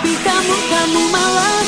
Tapi kamu, kamu malah